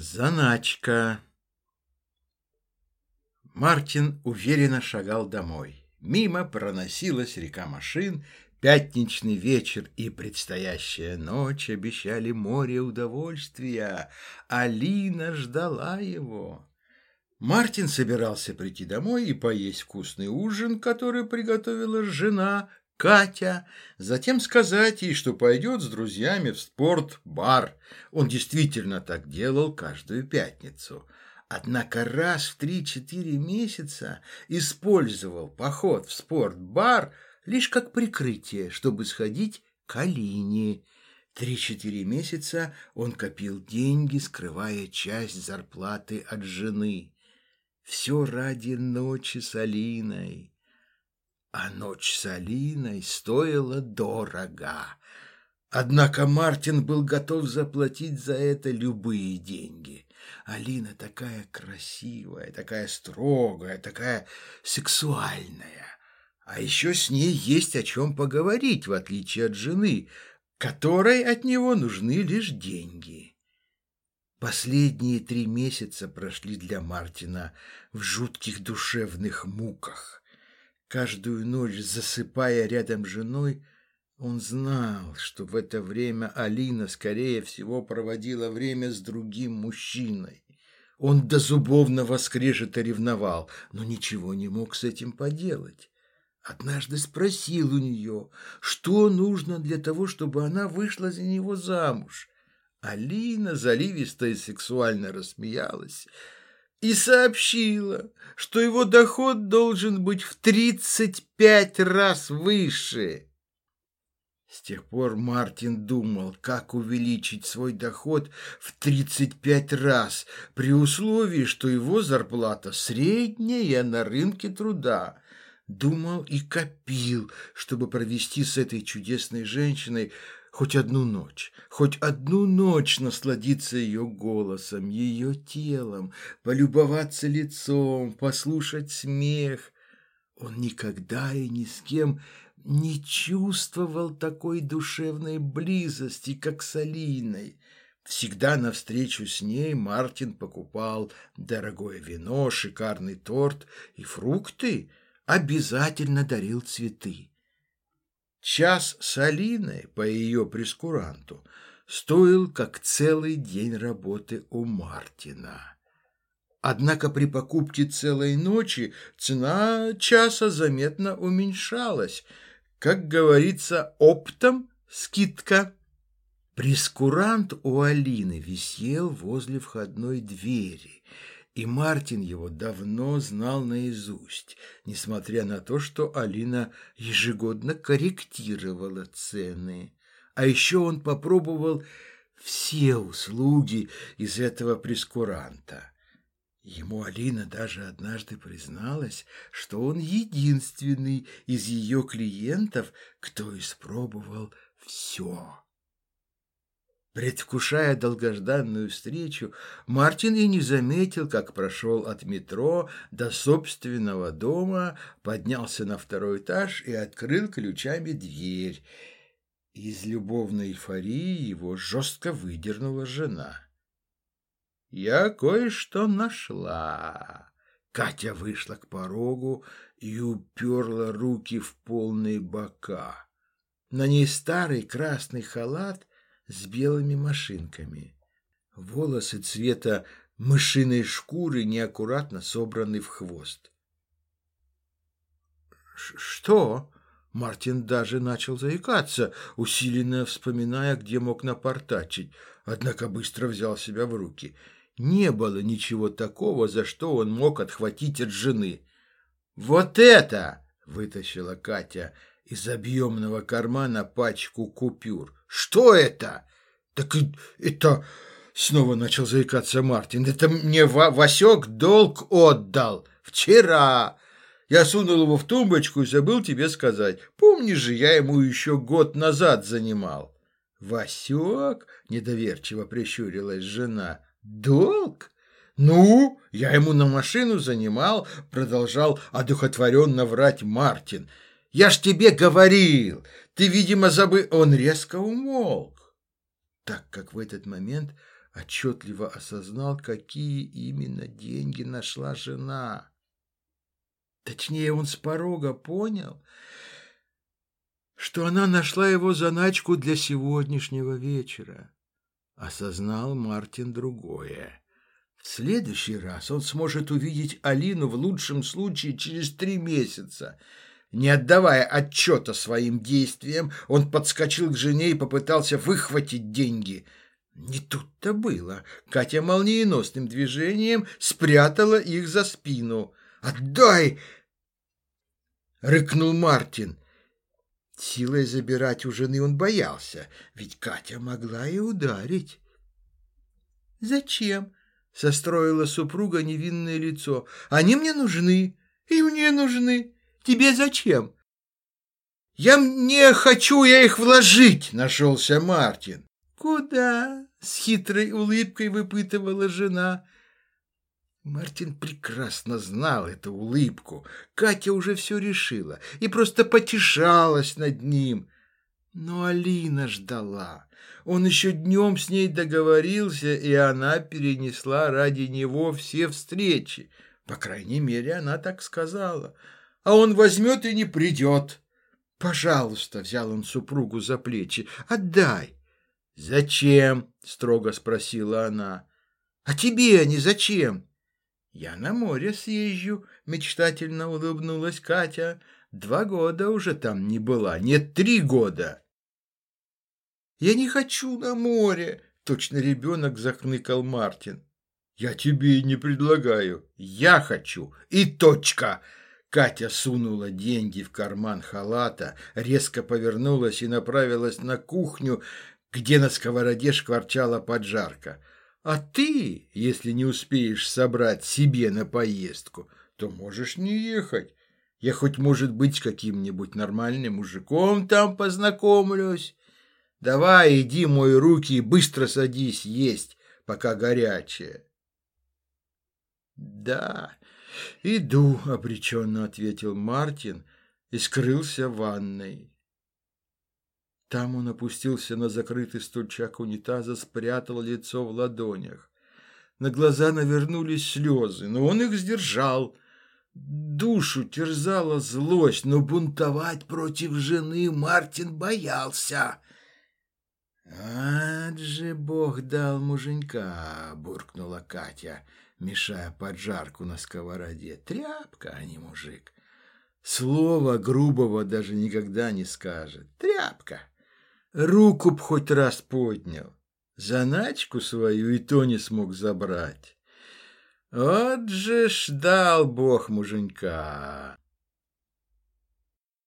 Заначка. Мартин уверенно шагал домой. Мимо проносилась река машин, пятничный вечер и предстоящая ночь обещали море удовольствия. Алина ждала его. Мартин собирался прийти домой и поесть вкусный ужин, который приготовила жена, Катя, затем сказать ей, что пойдет с друзьями в спорт-бар. Он действительно так делал каждую пятницу. Однако раз в три-четыре месяца использовал поход в спорт-бар лишь как прикрытие, чтобы сходить к Алине. Три-четыре месяца он копил деньги, скрывая часть зарплаты от жены. Все ради ночи с Алиной. А ночь с Алиной стоила дорого. Однако Мартин был готов заплатить за это любые деньги. Алина такая красивая, такая строгая, такая сексуальная. А еще с ней есть о чем поговорить, в отличие от жены, которой от него нужны лишь деньги. Последние три месяца прошли для Мартина в жутких душевных муках. Каждую ночь, засыпая рядом с женой, он знал, что в это время Алина, скорее всего, проводила время с другим мужчиной. Он до зубовного скрежета ревновал, но ничего не мог с этим поделать. Однажды спросил у нее, что нужно для того, чтобы она вышла за него замуж. Алина заливисто и сексуально рассмеялась и сообщила, что его доход должен быть в тридцать пять раз выше. С тех пор Мартин думал, как увеличить свой доход в тридцать пять раз, при условии, что его зарплата средняя на рынке труда. Думал и копил, чтобы провести с этой чудесной женщиной хоть одну ночь, хоть одну ночь насладиться ее голосом, ее телом, полюбоваться лицом, послушать смех. Он никогда и ни с кем не чувствовал такой душевной близости, как с Алиной. Всегда навстречу с ней Мартин покупал дорогое вино, шикарный торт и фрукты, обязательно дарил цветы. Час с Алиной по ее прескуранту стоил как целый день работы у Мартина. Однако при покупке целой ночи цена часа заметно уменьшалась. Как говорится, оптом скидка. Прескурант у Алины висел возле входной двери и Мартин его давно знал наизусть, несмотря на то, что Алина ежегодно корректировала цены. А еще он попробовал все услуги из этого прескуранта. Ему Алина даже однажды призналась, что он единственный из ее клиентов, кто испробовал все. Предвкушая долгожданную встречу, Мартин и не заметил, как прошел от метро до собственного дома, поднялся на второй этаж и открыл ключами дверь. Из любовной эйфории его жестко выдернула жена. «Я кое-что нашла». Катя вышла к порогу и уперла руки в полные бока. На ней старый красный халат с белыми машинками. Волосы цвета мышиной шкуры неаккуратно собраны в хвост. «Что?» Мартин даже начал заикаться, усиленно вспоминая, где мог напортачить, однако быстро взял себя в руки. Не было ничего такого, за что он мог отхватить от жены. «Вот это!» — вытащила Катя из объемного кармана пачку купюр. «Что это?» «Так это...» — снова начал заикаться Мартин. «Это мне Васек долг отдал. Вчера. Я сунул его в тумбочку и забыл тебе сказать. Помнишь же, я ему еще год назад занимал». «Васек?» — недоверчиво прищурилась жена. «Долг?» «Ну, я ему на машину занимал», — продолжал одухотворенно врать Мартин. «Я ж тебе говорил! Ты, видимо, забыл...» Он резко умолк так как в этот момент отчетливо осознал, какие именно деньги нашла жена. Точнее, он с порога понял, что она нашла его заначку для сегодняшнего вечера. Осознал Мартин другое. В следующий раз он сможет увидеть Алину в лучшем случае через три месяца. Не отдавая отчета своим действиям, он подскочил к жене и попытался выхватить деньги. Не тут-то было. Катя молниеносным движением спрятала их за спину. «Отдай!» — рыкнул Мартин. Силой забирать у жены он боялся, ведь Катя могла и ударить. «Зачем?» — состроила супруга невинное лицо. «Они мне нужны, и мне нужны. Тебе зачем?» «Я не хочу я их вложить!» — нашелся Мартин. «Куда?» — с хитрой улыбкой выпытывала жена. Мартин прекрасно знал эту улыбку. Катя уже все решила и просто потешалась над ним. Но Алина ждала. Он еще днем с ней договорился, и она перенесла ради него все встречи. По крайней мере, она так сказала. А он возьмет и не придет. «Пожалуйста», — взял он супругу за плечи, — «отдай». «Зачем?» — строго спросила она. «А тебе они зачем?» «Я на море съезжу», — мечтательно улыбнулась Катя. «Два года уже там не была, нет, три года». «Я не хочу на море», — точно ребенок захныкал Мартин. «Я тебе и не предлагаю. Я хочу. И точка!» Катя сунула деньги в карман халата, резко повернулась и направилась на кухню, где на сковороде шкварчала поджарка. А ты, если не успеешь собрать себе на поездку, то можешь не ехать. Я хоть, может быть, каким-нибудь нормальным мужиком там познакомлюсь. Давай, иди мой руки и быстро садись есть, пока горячее. Да, иду, обреченно ответил Мартин и скрылся в ванной. Там он опустился на закрытый стульчак унитаза, спрятал лицо в ладонях. На глаза навернулись слезы, но он их сдержал. Душу терзала злость, но бунтовать против жены Мартин боялся. «Ад же Бог дал муженька!» — буркнула Катя, мешая поджарку на сковороде. «Тряпка, а не мужик!» Слова грубого даже никогда не скажет. «Тряпка!» Руку б хоть раз поднял. Заначку свою и то не смог забрать. Вот же ж дал бог муженька.